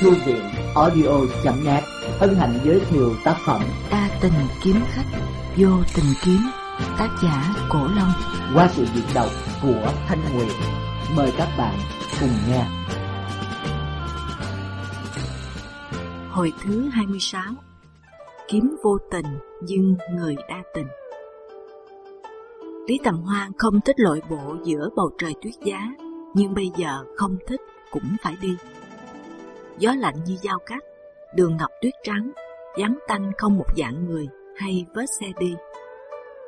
Thư viện audio.net hân hạnh giới thiệu tác phẩm Đa tình kiếm khách, vô tình kiếm, tác giả Cổ Long. qua sự diễn đọc của Thanh Nguyệt. Mời các bạn cùng nghe. Hồi thứ 26 Kiếm vô tình nhưng người đa tình Lý Tầm Hoan không thích lội bộ giữa bầu trời tuyết giá Nhưng bây giờ không thích cũng phải đi Gió lạnh như dao cắt Đường ngập tuyết trắng Vắng tanh không một dạng người hay vết xe đi.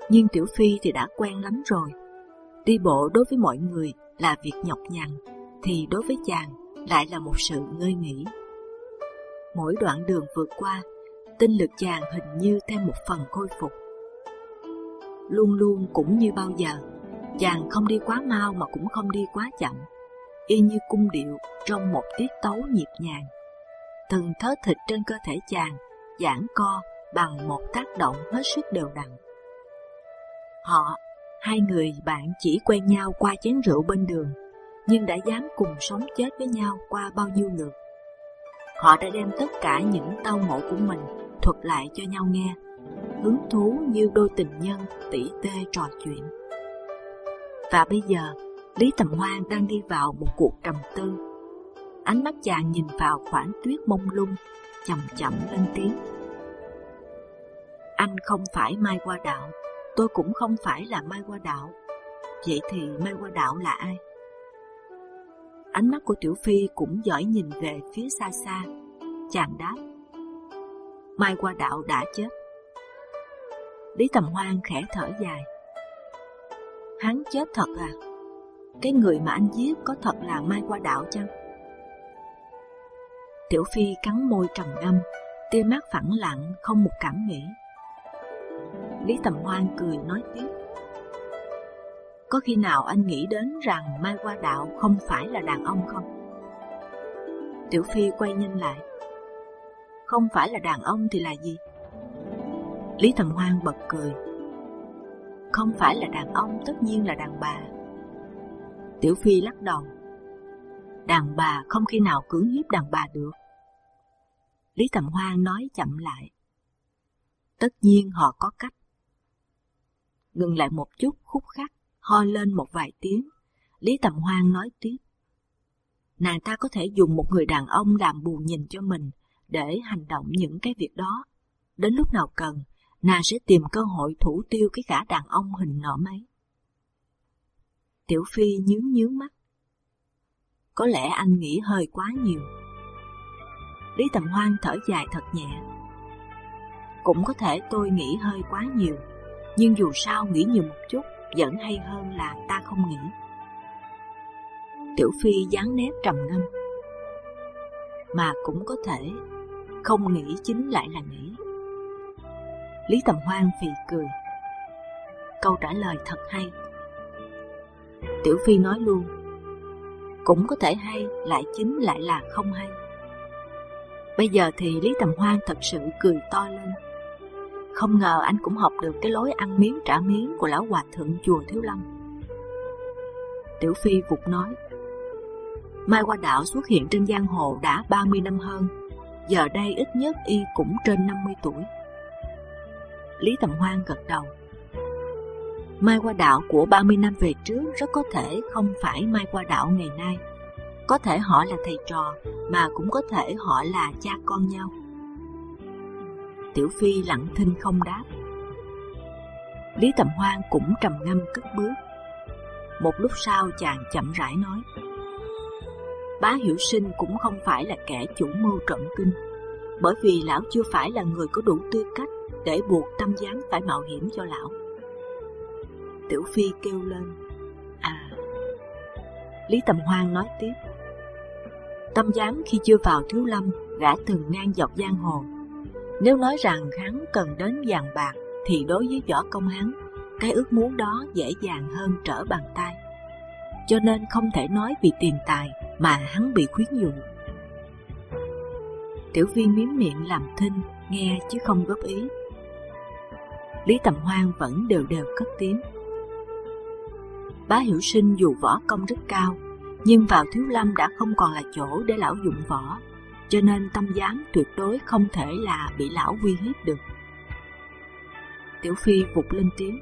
Nhưng Tiểu Phi thì đã quen lắm rồi. Đi bộ đối với mọi người là việc nhọc nhằn Thì đối với chàng lại là một sự ngơi nghỉ. Mỗi đoạn đường vượt qua, tinh lực chàng hình như thêm một phần khôi phục. Luôn luôn cũng như bao giờ, chàng không đi quá mau mà cũng không đi quá chậm, y như cung điệu trong một tiết tấu nhịp nhàng. Từng thớ thịt trên cơ thể chàng giãn co bằng một tác động hết sức đều đặn. Họ, hai người bạn chỉ quen nhau qua chén rượu bên đường, nhưng đã dám cùng sống chết với nhau qua bao nhiêu lượt họ đã đem tất cả những tao ngộ của mình thuật lại cho nhau nghe, hứng thú như đôi tình nhân tỉ tê trò chuyện. Và bây giờ, Lý Tầm Hoan đang đi vào một cuộc trầm tư. Ánh mắt chàng nhìn vào khoảng tuyết mông lung, chậm chậm lên tiếng. Anh không phải Mai Qua Đạo, tôi cũng không phải là Mai Qua Đạo. Vậy thì Mai Qua Đạo là ai? Ánh mắt của Tiểu Phi cũng dõi nhìn về phía xa xa. Chàng đáp. Mai qua đạo đã chết. Lý Tầm Hoan khẽ thở dài. Hắn chết thật à? Cái người mà anh giết có thật là Mai qua đạo chăng? Tiểu Phi cắn môi trầm ngâm, tia mắt phẳng lặng không một cảm nghĩ. Lý Tầm Hoan cười nói tiếp. Có khi nào anh nghĩ đến rằng Mai Qua Đạo không phải là đàn ông không? Tiểu Phi quay nhanh lại. Không phải là đàn ông thì là gì? Lý Tầm Hoan bật cười. Không phải là đàn ông tất nhiên là đàn bà. Tiểu Phi lắc đầu. Đàn bà không khi nào cưỡng hiếp đàn bà được. Lý Tầm Hoan nói chậm lại. Tất nhiên họ có cách. Ngừng lại một chút khúc khắc ho lên một vài tiếng. Lý Tầm Hoan nói tiếp. Nàng ta có thể dùng một người đàn ông làm bù nhìn cho mình để hành động những cái việc đó. Đến lúc nào cần, nàng sẽ tìm cơ hội thủ tiêu cái gã đàn ông hình nọ mấy. Tiểu Phi nhướng nhướng mắt. Có lẽ anh nghĩ hơi quá nhiều. Lý Tầm Hoan thở dài thật nhẹ. Cũng có thể tôi nghĩ hơi quá nhiều, nhưng dù sao nghĩ nhiều một chút vẫn hay hơn là ta không nghĩ. Tiểu Phi dáng nét trầm ngâm, mà cũng có thể không nghĩ chính lại là nghĩ. Lý Tầm Hoan phì cười, câu trả lời thật hay. Tiểu Phi nói luôn, cũng có thể hay lại chính lại là không hay. Bây giờ thì Lý Tầm Hoan thật sự cười to lên. Không ngờ anh cũng học được cái lối ăn miếng trả miếng của lão hòa thượng chùa Thiếu Lâm. Tiểu Phi vụt nói, Mai Qua Đạo xuất hiện trên giang hồ đã 30 năm hơn, giờ đây ít nhất y cũng trên 50 tuổi. Lý Tầm Hoan gật đầu. Mai Qua Đạo của 30 năm về trước rất có thể không phải Mai Qua Đạo ngày nay. Có thể họ là thầy trò, mà cũng có thể họ là cha con nhau. Tiểu Phi lặng thinh không đáp. Lý Tầm Hoan cũng trầm ngâm cất bước. Một lúc sau chàng chậm rãi nói: Bá Hiểu Sinh cũng không phải là kẻ chủ mưu trộm kinh, bởi vì lão chưa phải là người có đủ tư cách để buộc Tâm Giám phải mạo hiểm cho lão. Tiểu Phi kêu lên: À. Lý Tầm Hoan nói tiếp: Tâm Giám khi chưa vào Thiếu Lâm, gã từng ngang dọc giang hồ nếu nói rằng hắn cần đến vàng bạc, thì đối với võ công hắn, cái ước muốn đó dễ dàng hơn trở bàn tay. Cho nên không thể nói vì tiền tài mà hắn bị khuyến dụ. Tiểu viên miếm miệng làm thinh, nghe chứ không góp ý. Lý Tầm Hoan vẫn đều đều cất tiếng. Bá Hiểu Sinh dù võ công rất cao, nhưng vào Thiếu Lâm đã không còn là chỗ để lão dụng võ, cho nên tâm giám tuyệt đối không thể là bị lão uy hiếp được. Tiểu Phi vụt lên tiếng.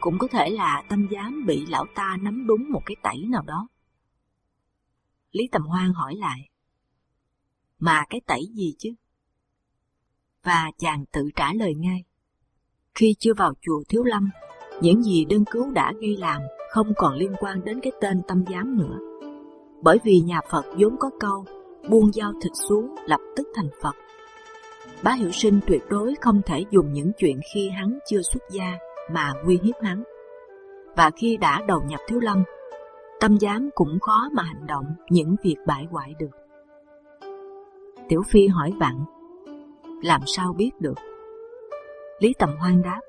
Cũng có thể là tâm giám bị lão ta nắm đúng một cái tẩy nào đó. Lý Tầm Hoan hỏi lại. Mà cái tẩy gì chứ? Và chàng tự trả lời ngay. Khi chưa vào chùa Thiếu Lâm, những gì đơn cứu đã gây làm không còn liên quan đến cái tên tâm giám nữa. Bởi vì nhà Phật vốn có câu buông dao thịt xuống lập tức thành Phật. Bá Hiểu Sinh tuyệt đối không thể dùng những chuyện khi hắn chưa xuất gia mà uy hiếp hắn. Và khi đã đầu nhập Thiếu Lâm, tâm giám cũng khó mà hành động những việc bại hoại được. Tiểu Phi hỏi vặn, làm sao biết được? Lý Tầm Hoan đáp,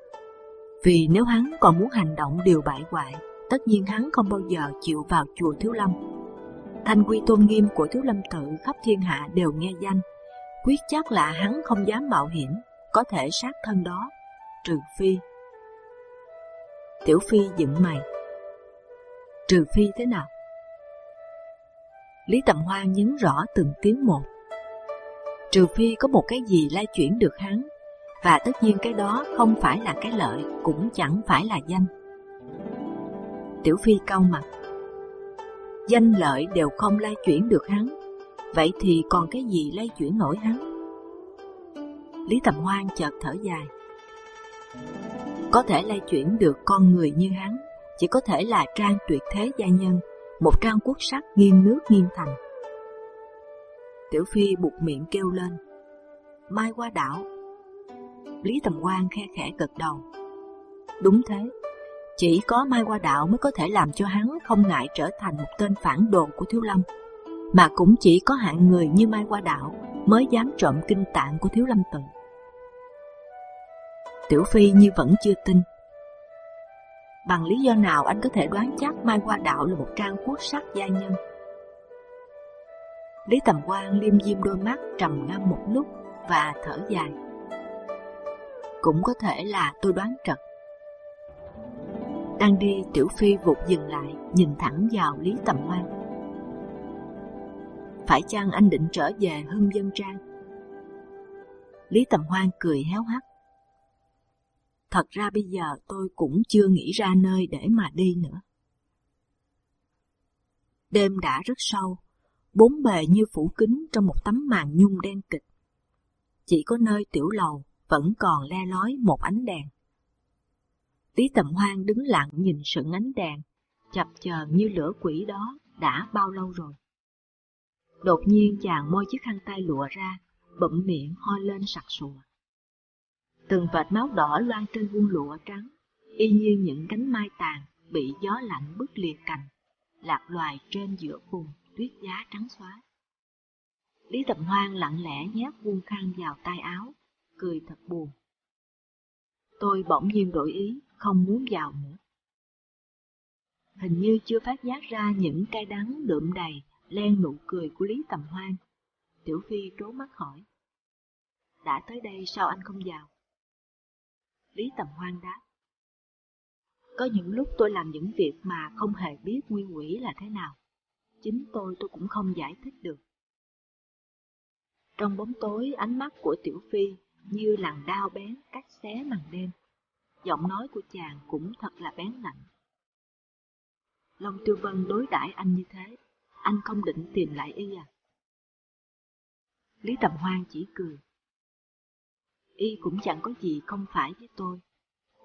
vì nếu hắn còn muốn hành động điều bại hoại, tất nhiên hắn không bao giờ chịu vào chùa Thiếu Lâm. Thanh quy tôn nghiêm của Thiếu Lâm tự khắp thiên hạ đều nghe danh, quyết chắc là hắn không dám mạo hiểm, có thể sát thân đó, trừ phi. Tiểu Phi dựng mày. Trừ phi thế nào? Lý Tầm Hoa nhấn rõ từng tiếng một. Trừ phi có một cái gì lay chuyển được hắn, và tất nhiên cái đó không phải là cái lợi, cũng chẳng phải là danh. Tiểu Phi cau mặt. Danh lợi đều không lay chuyển được hắn, vậy thì còn cái gì lay chuyển nổi hắn? Lý Tầm Hoan chợt thở dài. Có thể lay chuyển được con người như hắn, chỉ có thể là trang tuyệt thế gia nhân, một trang quốc sắc nghiêng nước nghiêng thành. Tiểu Phi buộc miệng kêu lên. Mai qua đảo. Lý Tầm Quan khe khẽ gật đầu. Đúng thế, chỉ có Mai qua đạo mới có thể làm cho hắn không ngại trở thành một tên phản đồ của Thiếu Lâm, mà cũng chỉ có hạng người như Mai qua đạo mới dám trộm kinh tạng của Thiếu Lâm tự. Tiểu Phi như vẫn chưa tin. Bằng lý do nào anh có thể đoán chắc Mai qua đạo là một trang quốc sắc gia nhân? Lý Tầm Quang liêm diêm đôi mắt trầm ngâm một lúc và thở dài. Cũng có thể là tôi đoán trật. Đang đi, Tiểu Phi vụt dừng lại, nhìn thẳng vào Lý Tầm Hoan. Phải chăng anh định trở về hưng dân trang? Lý Tầm Hoan cười héo hắt. Thật ra bây giờ tôi cũng chưa nghĩ ra nơi để mà đi nữa. Đêm đã rất sâu, bốn bề như phủ kín trong một tấm màn nhung đen kịch. Chỉ có nơi tiểu lầu vẫn còn le lói một ánh đèn. Lý Tầm Hoan đứng lặng nhìn sự ánh đèn, chập chờn như lửa quỷ đó đã bao lâu rồi. Đột nhiên chàng môi chiếc khăn tay lụa ra, bậm miệng ho lên sặc sùa. Từng vệt máu đỏ loang trên vuông lụa trắng, y như những cánh mai tàn bị gió lạnh bứt liệt cành, lạc loài trên giữa vùng tuyết giá trắng xóa. Lý Tầm Hoan lặng lẽ nhét vuông khăn vào tay áo, cười thật buồn. Tôi bỗng nhiên đổi ý, không muốn vào nữa. Hình như chưa phát giác ra những cay đắng đượm đầy len nụ cười của Lý Tầm Hoan. Tiểu Phi trố mắt hỏi. Đã tới đây sao anh không vào? Lý Tầm Hoan đáp. Có những lúc tôi làm những việc mà không hề biết nguyên quỷ là thế nào. Chính tôi tôi cũng không giải thích được. Trong bóng tối, ánh mắt của Tiểu Phi như làn đao bén cắt xé màn đêm. Giọng nói của chàng cũng thật là bén lạnh. Long Tiêu Vân đối đãi anh như thế, anh không định tìm lại y à? Lý Tầm Hoan chỉ cười. Y cũng chẳng có gì không phải với tôi.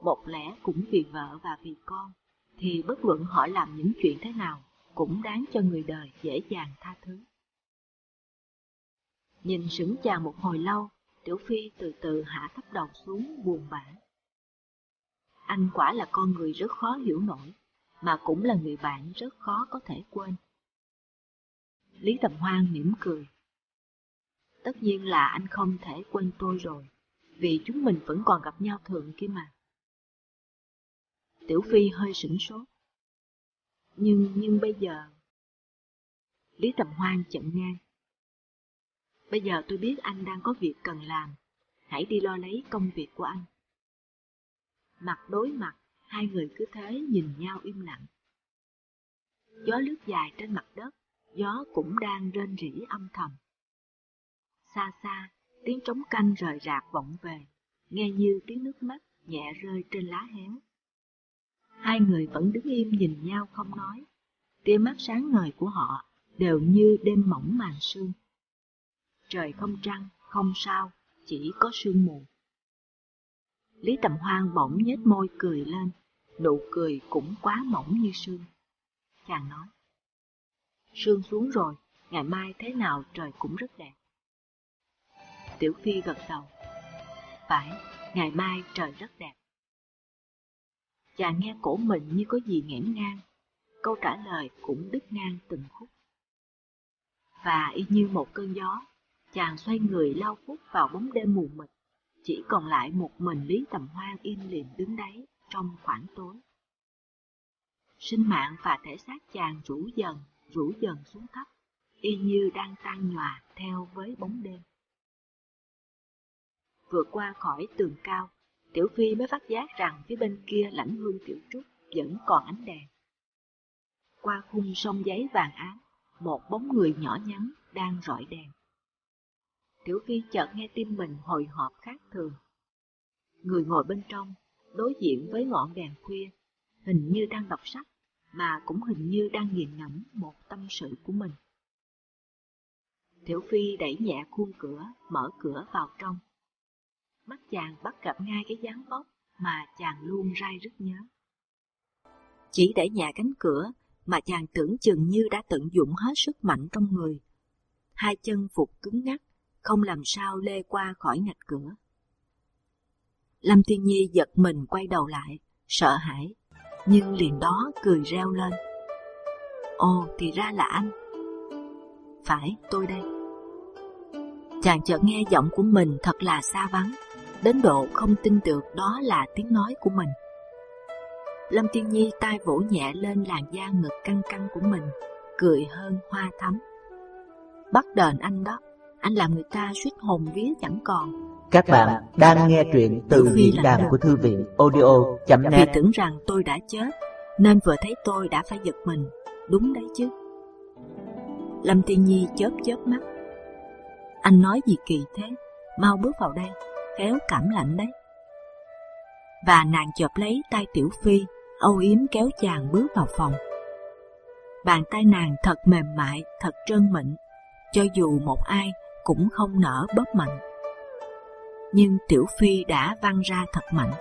Một lẽ cũng vì vợ và vì con, thì bất luận họ làm những chuyện thế nào, cũng đáng cho người đời dễ dàng tha thứ. Nhìn sững chàng một hồi lâu, Tiểu Phi từ từ hạ thấp đầu xuống buồn bã. Anh quả là con người rất khó hiểu nổi, mà cũng là người bạn rất khó có thể quên. Lý Tầm Hoan mỉm cười. Tất nhiên là anh không thể quên tôi rồi, vì chúng mình vẫn còn gặp nhau thường kia mà. Tiểu Phi hơi sửng sốt. Nhưng, nhưng bây giờ... Lý Tầm Hoan chận ngang. Bây giờ tôi biết anh đang có việc cần làm, hãy đi lo lấy công việc của anh. Mặt đối mặt, hai người cứ thế nhìn nhau im lặng. Gió lướt dài trên mặt đất, gió cũng đang rên rỉ âm thầm. xa xa, tiếng trống canh rời rạc vọng về, nghe như tiếng nước mắt nhẹ rơi trên lá héo. Hai người vẫn đứng im nhìn nhau không nói, tia mắt sáng ngời của họ đều như đêm mỏng màn sương. Trời không trăng, không sao, chỉ có sương mù. Lý Tầm Hoan bỗng nhếch môi cười lên, nụ cười cũng quá mỏng như sương. Chàng nói, sương xuống rồi, ngày mai thế nào trời cũng rất đẹp. Tiểu Phi gật đầu, phải, ngày mai trời rất đẹp. Chàng nghe cổ mình như có gì nghẽn ngang, câu trả lời cũng đứt ngang từng khúc. Và y như một cơn gió, chàng xoay người lao phút vào bóng đêm mù mịt, chỉ còn lại một mình Lý Tầm Hoan im lìm đứng đấy trong khoảng tối. Sinh mạng và thể xác chàng rủ dần, rủ dần xuống thấp, y như đang tan nhòa theo với bóng đêm. Vượt qua khỏi tường cao, Tiểu Phi mới phát giác rằng phía bên kia lãnh hương tiểu trúc vẫn còn ánh đèn. Qua khung sông giấy vàng ám, một bóng người nhỏ nhắn đang rọi đèn. Tiểu Phi chợt nghe tim mình hồi hộp khác thường. Người ngồi bên trong, đối diện với ngọn đèn khuya, hình như đang đọc sách, mà cũng hình như đang nghiền ngẫm một tâm sự của mình. Tiểu Phi đẩy nhẹ khuôn cửa, mở cửa vào trong. Mắt chàng bắt gặp ngay cái dáng vóc mà chàng luôn rai rất nhớ. Chỉ đẩy nhẹ cánh cửa mà chàng tưởng chừng như đã tận dụng hết sức mạnh trong người. Hai chân phục cứng ngắc, không làm sao lê qua khỏi ngạch cửa. Lâm Thiên Nhi giật mình quay đầu lại, sợ hãi, nhưng liền đó cười reo lên. Ồ, thì ra là anh. Phải, tôi đây. Chàng chợt nghe giọng của mình thật là xa vắng, đến độ không tin được đó là tiếng nói của mình. Lâm Thiên Nhi tay vỗ nhẹ lên làn da ngực căng căng của mình, cười hơn hoa thắm. Bắt đền anh đó, anh làm người ta suýt hồn vía chẳng còn. Các bạn đang nghe truyện từ diễn đàn của thư viện audio.net Vì tưởng rằng tôi đã chết, nên vừa thấy tôi đã phải giật mình, đúng đấy chứ. Lâm Tiên Nhi chớp chớp mắt. Anh nói gì kỳ thế, mau bước vào đây, khéo cảm lạnh đấy. Và nàng chộp lấy tay Tiểu Phi, âu yếm kéo chàng bước vào phòng. Bàn tay nàng thật mềm mại, thật trơn mịn, cho dù một ai cũng không nở bóp mạnh. Nhưng Tiểu Phi đã văng ra thật mạnh.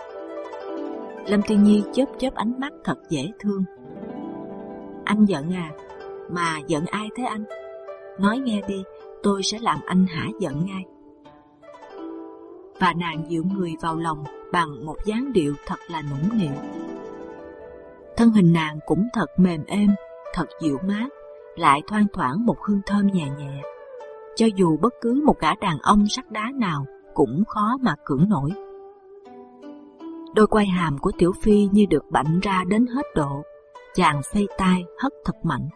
Lâm Tiên Nhi chớp chớp ánh mắt thật dễ thương. Anh giận à? Mà giận ai thế anh? Nói nghe đi, tôi sẽ làm anh hả giận ngay. Và nàng dịu người vào lòng bằng một dáng điệu thật là nũng nịu. Thân hình nàng cũng thật mềm êm, thật dịu mát, lại thoang thoảng một hương thơm nhẹ nhẹ. Cho dù bất cứ một gã đàn ông sắt đá nào cũng khó mà cưỡng nổi. Đôi quai hàm của Tiểu Phi như được bạnh ra đến hết độ, chàng xây tay hất thật mạnh.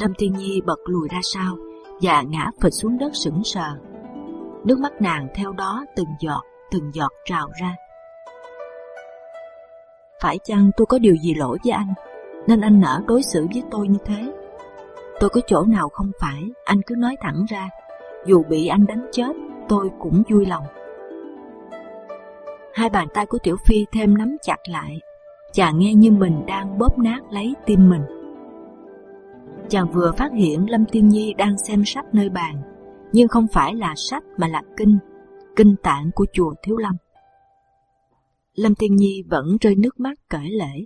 Lâm Tiên Nhi bật lùi ra sau và ngã phịch xuống đất sững sờ. Nước mắt nàng theo đó từng giọt, từng giọt trào ra. Phải chăng tôi có điều gì lỗi với anh, nên anh nỡ đối xử với tôi như thế? Tôi có chỗ nào không phải, anh cứ nói thẳng ra. Dù bị anh đánh chết, tôi cũng vui lòng. Hai bàn tay của Tiểu Phi thêm nắm chặt lại. Chàng nghe như mình đang bóp nát lấy tim mình. Chàng vừa phát hiện Lâm Tiên Nhi đang xem sách nơi bàn, nhưng không phải là sách mà là kinh, kinh tạng của chùa Thiếu Lâm. Lâm Tiên Nhi vẫn rơi nước mắt kể lễ.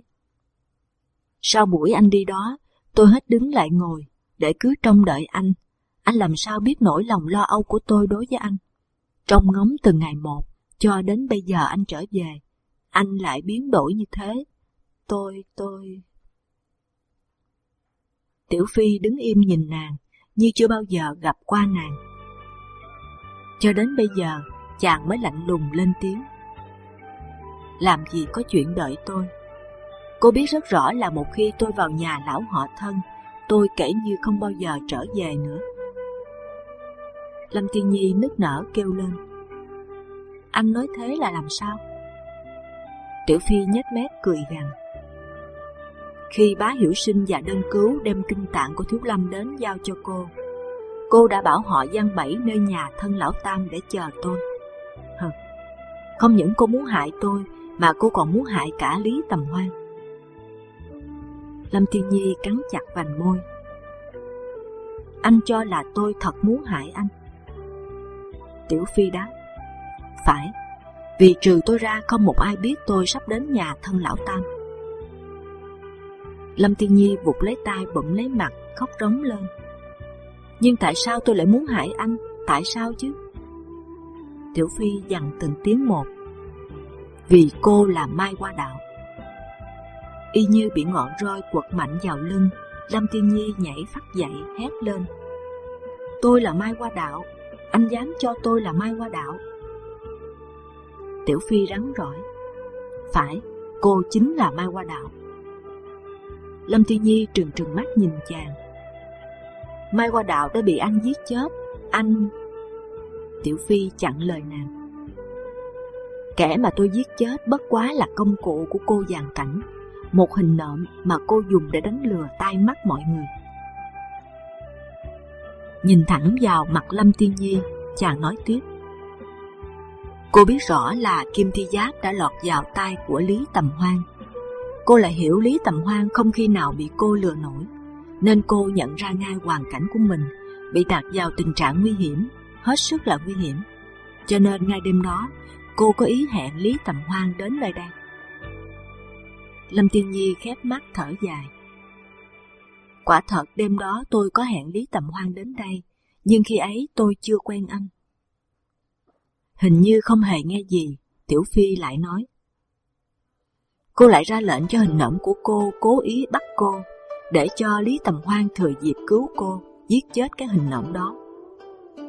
Sau buổi anh đi đó, tôi hết đứng lại ngồi, để cứ trông đợi anh. Anh làm sao biết nỗi lòng lo âu của tôi đối với anh? Trong ngóng từ ngày một, cho đến bây giờ anh trở về, anh lại biến đổi như thế. Tôi, tôi... Tiểu Phi đứng im nhìn nàng, như chưa bao giờ gặp qua nàng. Cho đến bây giờ, chàng mới lạnh lùng lên tiếng. Làm gì có chuyện đợi tôi? Cô biết rất rõ là một khi tôi vào nhà lão họ thân, tôi kể như không bao giờ trở về nữa. Lâm Thiên Nhi nức nở kêu lên. Anh nói thế là làm sao? Tiểu Phi nhếch mép cười gằn. Khi bá hiểu sinh và đơn cứu đem kinh tạng của Thiếu Lâm đến giao cho cô, Cô đã bảo họ gian bẫy nơi nhà thân lão Tam để chờ tôi. Hừ, không những cô muốn hại tôi, mà cô còn muốn hại cả Lý Tầm Hoan. Lâm Thiên Nhi cắn chặt vành môi. Anh cho là tôi thật muốn hại anh. Tiểu Phi đáp, phải, vì trừ tôi ra không một ai biết tôi sắp đến nhà thân lão Tam. Lâm Thiên Nhi vụt lấy tay bụng lấy mặt, khóc rống lên. Nhưng tại sao tôi lại muốn hại anh? Tại sao chứ? Tiểu Phi dằn từng tiếng một. Vì cô là Mai Hoa Đạo. Y như bị ngọn roi quật mạnh vào lưng, Lâm Thiên Nhi nhảy phát dậy hét lên. Tôi là Mai Hoa Đạo, anh dám cho tôi là Mai Hoa Đạo. Tiểu Phi rắn rỏi. Phải, cô chính là Mai Hoa Đạo. Lâm Thiên Nhi trừng trừng mắt nhìn chàng. Mai Hoa Đạo đã bị anh giết chết, anh... Tiểu Phi chặn lời nàng. Kẻ mà tôi giết chết bất quá là công cụ của cô giàn cảnh, một hình nộm mà cô dùng để đánh lừa tai mắt mọi người. Nhìn thẳng vào mặt Lâm Tiên Nhi, chàng nói tiếp. Cô biết rõ là Kim Thi Giác đã lọt vào tay của Lý Tầm Hoan. Cô lại hiểu Lý Tầm Hoan không khi nào bị cô lừa nổi, nên cô nhận ra ngay hoàn cảnh của mình bị đặt vào tình trạng nguy hiểm, hết sức là nguy hiểm. Cho nên ngay đêm đó, cô có ý hẹn Lý Tầm Hoan đến nơi đây. Lâm Tiên Nhi khép mắt thở dài. Quả thật đêm đó tôi có hẹn Lý Tầm Hoan đến đây, nhưng khi ấy tôi chưa quen anh. Hình như không hề nghe gì, Tiểu Phi lại nói. Cô lại ra lệnh cho hình nộm của cô cố ý bắt cô, để cho Lý Tầm Hoan thừa dịp cứu cô, giết chết cái hình nộm đó.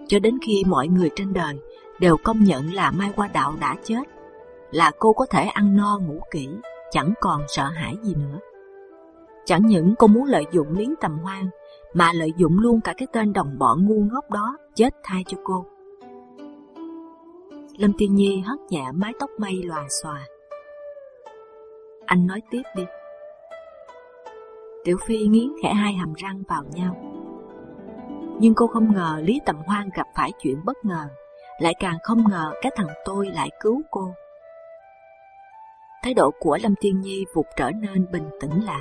Cho đến khi mọi người trên đời đều công nhận là Mai Hoa Đạo đã chết, là cô có thể ăn no ngủ kỹ, chẳng còn sợ hãi gì nữa. Chẳng những cô muốn lợi dụng Lý Tầm Hoan, mà lợi dụng luôn cả cái tên đồng bọn ngu ngốc đó chết thay cho cô. Lâm Tiên Nhi hất nhẹ mái tóc mây lòa xòa. Anh nói tiếp đi. Tiểu Phi nghiến khẽ hai hàm răng vào nhau. Nhưng cô không ngờ Lý Tầm Hoan gặp phải chuyện bất ngờ, lại càng không ngờ cái thằng tôi lại cứu cô. Thái độ của Lâm Tiên Nhi vụt trở nên bình tĩnh lạ.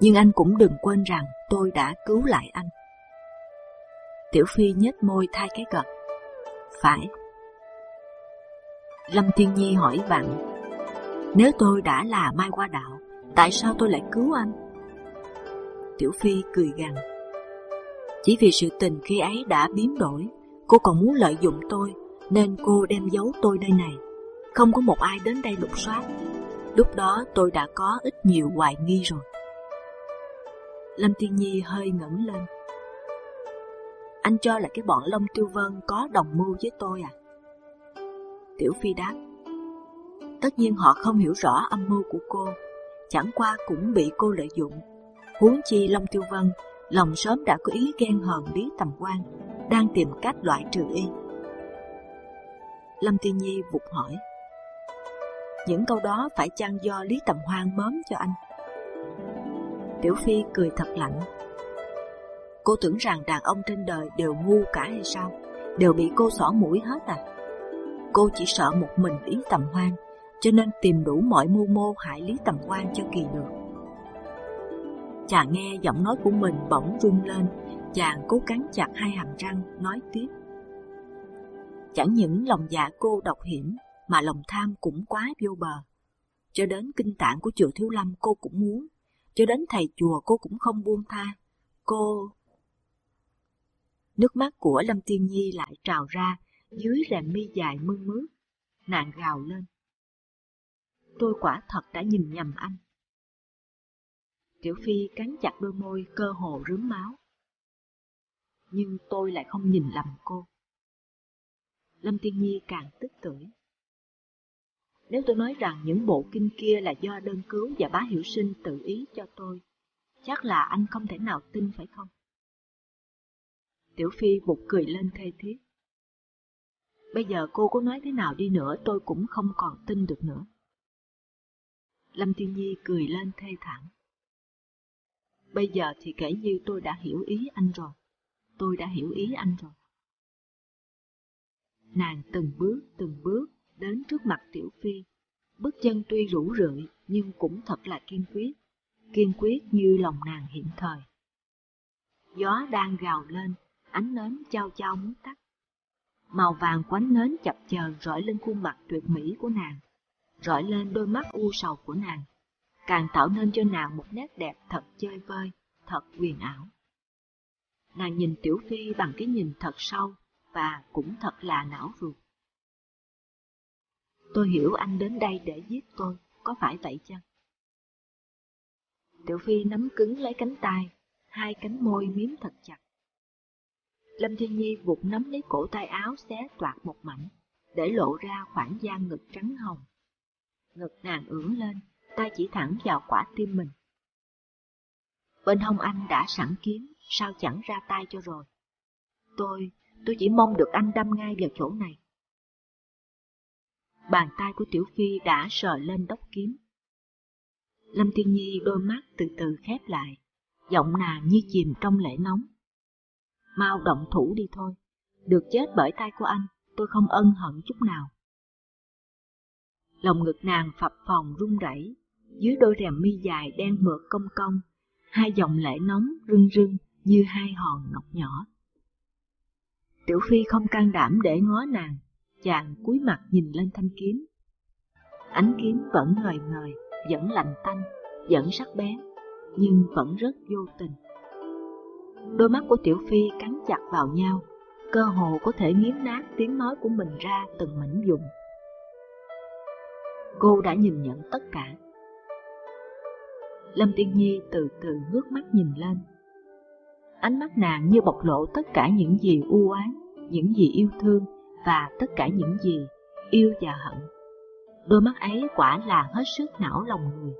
Nhưng anh cũng đừng quên rằng tôi đã cứu lại anh. Tiểu Phi nhếch môi thay cái gật. Phải, Lâm Thiên Nhi hỏi bạn, nếu tôi đã là Mai qua Đạo, tại sao tôi lại cứu anh? Tiểu Phi cười gằn, chỉ vì sự tình khi ấy đã biến đổi, cô còn muốn lợi dụng tôi, nên cô đem giấu tôi đây này. Không có một ai đến đây lục soát. Lúc đó tôi đã có ít nhiều hoài nghi rồi. Lâm Thiên Nhi hơi ngẩng lên. Anh cho là cái bọn Long Tiêu Vân có đồng mưu với tôi à? Tiểu Phi đáp. Tất nhiên họ không hiểu rõ âm mưu của cô, chẳng qua cũng bị cô lợi dụng. Huống chi Long Tiêu Vân, lòng sớm đã có ý ghen hờn Lý Tầm Quan, đang tìm cách loại trừ y. Lâm Tiên Nhi vụt hỏi. Những câu đó phải chăng do Lý Tầm Hoan mớm cho anh? Tiểu Phi cười thật lạnh. Cô tưởng rằng đàn ông trên đời đều ngu cả hay sao? Đều bị cô xỏ mũi hết à? Cô chỉ sợ một mình Lý Tầm Hoan, cho nên tìm đủ mọi mưu mô hại Lý Tầm Hoan cho kỳ được. Chàng nghe giọng nói của mình bỗng run lên, chàng cố cắn chặt hai hàm răng nói tiếp. Chẳng những lòng dạ cô độc hiểm, mà lòng tham cũng quá vô bờ. Cho đến kinh tạng của chùa Thiếu Lâm cô cũng muốn, cho đến thầy chùa cô cũng không buông tha. Cô... Nước mắt của Lâm Tiên Nhi lại trào ra, dưới rèm mi dài mưng mướt, nàng gào lên. Tôi quả thật đã nhìn nhầm anh. Tiểu Phi cắn chặt đôi môi cơ hồ rướm máu. Nhưng tôi lại không nhìn lầm cô. Lâm Tiên Nhi càng tức tưởi. Nếu tôi nói rằng những bộ kinh kia là do đơn cứu và bá hiểu sinh tự ý cho tôi, chắc là anh không thể nào tin phải không? Tiểu Phi bụt cười lên thê thiết. Bây giờ cô có nói thế nào đi nữa tôi cũng không còn tin được nữa. Lâm Thiên Nhi cười lên thê thảm. Bây giờ thì kể như tôi đã hiểu ý anh rồi. tôi đã hiểu ý anh rồi. Nàng từng bước từng bước đến trước mặt Tiểu Phi, bước chân tuy rũ rượi nhưng cũng thật là kiên quyết, kiên quyết như lòng nàng hiện thời. Gió đang gào lên, ánh nến trao trao muốn tắt. Màu vàng của ánh nến chập chờn rọi lên khuôn mặt tuyệt mỹ của nàng, rọi lên đôi mắt u sầu của nàng, càng tạo nên cho nàng một nét đẹp thật chơi vơi, thật quyền ảo. Nàng nhìn Tiểu Phi bằng cái nhìn thật sâu và cũng thật là não ruột. Tôi hiểu anh đến đây để giết tôi, có phải vậy chăng? Tiểu Phi nắm cứng lấy cánh tay, hai cánh môi miếm thật chặt. Lâm Thiên Nhi vụt nắm lấy cổ tay áo xé toạc một mảnh, để lộ ra khoảng da ngực trắng hồng. Ngực nàng ưỡn lên, tay chỉ thẳng vào quả tim mình. Bên hông anh đã sẵn kiếm, sao chẳng ra tay cho rồi. Tôi, tôi chỉ mong được anh đâm ngay vào chỗ này. Bàn tay của Tiểu Phi đã sờ lên đốc kiếm. Lâm Thiên Nhi đôi mắt từ từ khép lại, giọng nàng như chìm trong lễ nóng. Mau động thủ đi thôi, được chết bởi tay của anh, tôi không ân hận chút nào. Lòng ngực nàng phập phồng run rẩy, dưới đôi rèm mi dài đen mượt cong cong, hai dòng lệ nóng rưng rưng như hai hòn ngọc nhỏ. Tiểu Phi không can đảm để ngó nàng, chàng cúi mặt nhìn lên thanh kiếm. Ánh kiếm vẫn ngời ngời, vẫn lạnh tanh, vẫn sắc bén, nhưng vẫn rất vô tình. Đôi mắt của Tiểu Phi cắn chặt vào nhau, cơ hồ có thể nghiến nát tiếng nói của mình ra từng mảnh vụn Cô đã nhìn nhận tất cả. Lâm Tiên Nhi từ từ ngước mắt nhìn lên. Ánh mắt nàng như bộc lộ tất cả những gì u oán, những gì yêu thương và tất cả những gì yêu và hận. Đôi mắt ấy quả là hết sức não lòng người,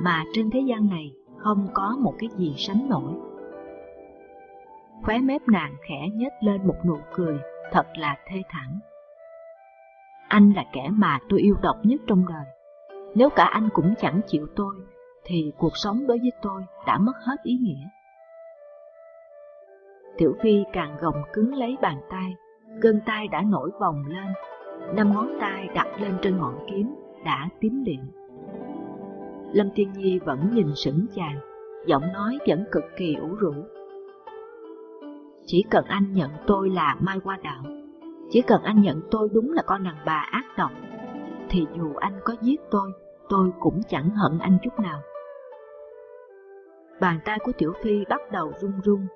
mà trên thế gian này không có một cái gì sánh nổi. Khóe mép nàng khẽ nhếch lên một nụ cười thật là thê thảm. Anh là kẻ mà tôi yêu độc nhất trong đời. Nếu cả anh cũng chẳng chịu tôi, thì cuộc sống đối với tôi đã mất hết ý nghĩa. Tiểu Phi càng gồng cứng lấy bàn tay, gân tay đã nổi vòng lên, năm ngón tay đặt lên trên ngọn kiếm đã tím điện. Lâm Tiên Nhi vẫn nhìn sững chàng, giọng nói vẫn cực kỳ ủ rũ. Chỉ cần anh nhận tôi là Mai Hoa Đạo, chỉ cần anh nhận tôi đúng là con nàng bà ác độc, thì dù anh có giết tôi, tôi cũng chẳng hận anh chút nào. Bàn tay của Tiểu Phi bắt đầu run run,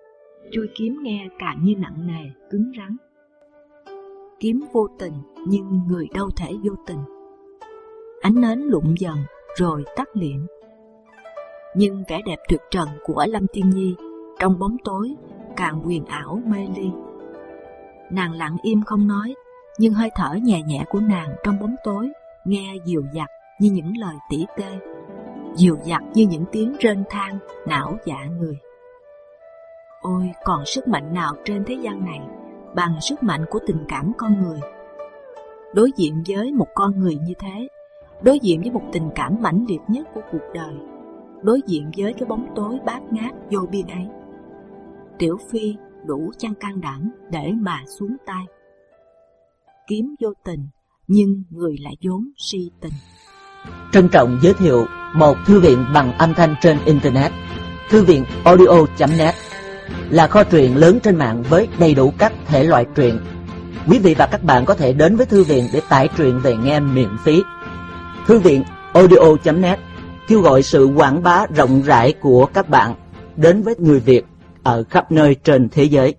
chui kiếm nghe càng như nặng nề, cứng rắn. Kiếm vô tình, nhưng người đâu thể vô tình. Ánh nến lụng dần, rồi tắt liệm. Nhưng vẻ đẹp tuyệt trần của Lâm Tiên Nhi trong bóng tối càng quyền ảo mê ly. Nàng lặng im không nói, nhưng hơi thở nhẹ nhẹ của nàng trong bóng tối nghe dịu dặt như những lời tỉ tê, dịu dặt như những tiếng rên than não dạ người. Ôi, còn sức mạnh nào trên thế gian này bằng sức mạnh của tình cảm con người? Đối diện với một con người như thế, đối diện với một tình cảm mãnh liệt nhất của cuộc đời, đối diện với cái bóng tối bát ngát vô biên ấy, Tiểu Phi đủ chăng can đảm để mà xuống tay. Kiếm vô tình, nhưng người lại vốn si tình. Trân trọng giới thiệu một thư viện bằng âm thanh trên Internet, thư viện audio.net là kho truyện lớn trên mạng với đầy đủ các thể loại truyện. Quý vị và các bạn có thể đến với thư viện để tải truyện về nghe miễn phí. Thư viện audio.net kêu gọi sự quảng bá rộng rãi của các bạn đến với người Việt ở khắp nơi trên thế giới.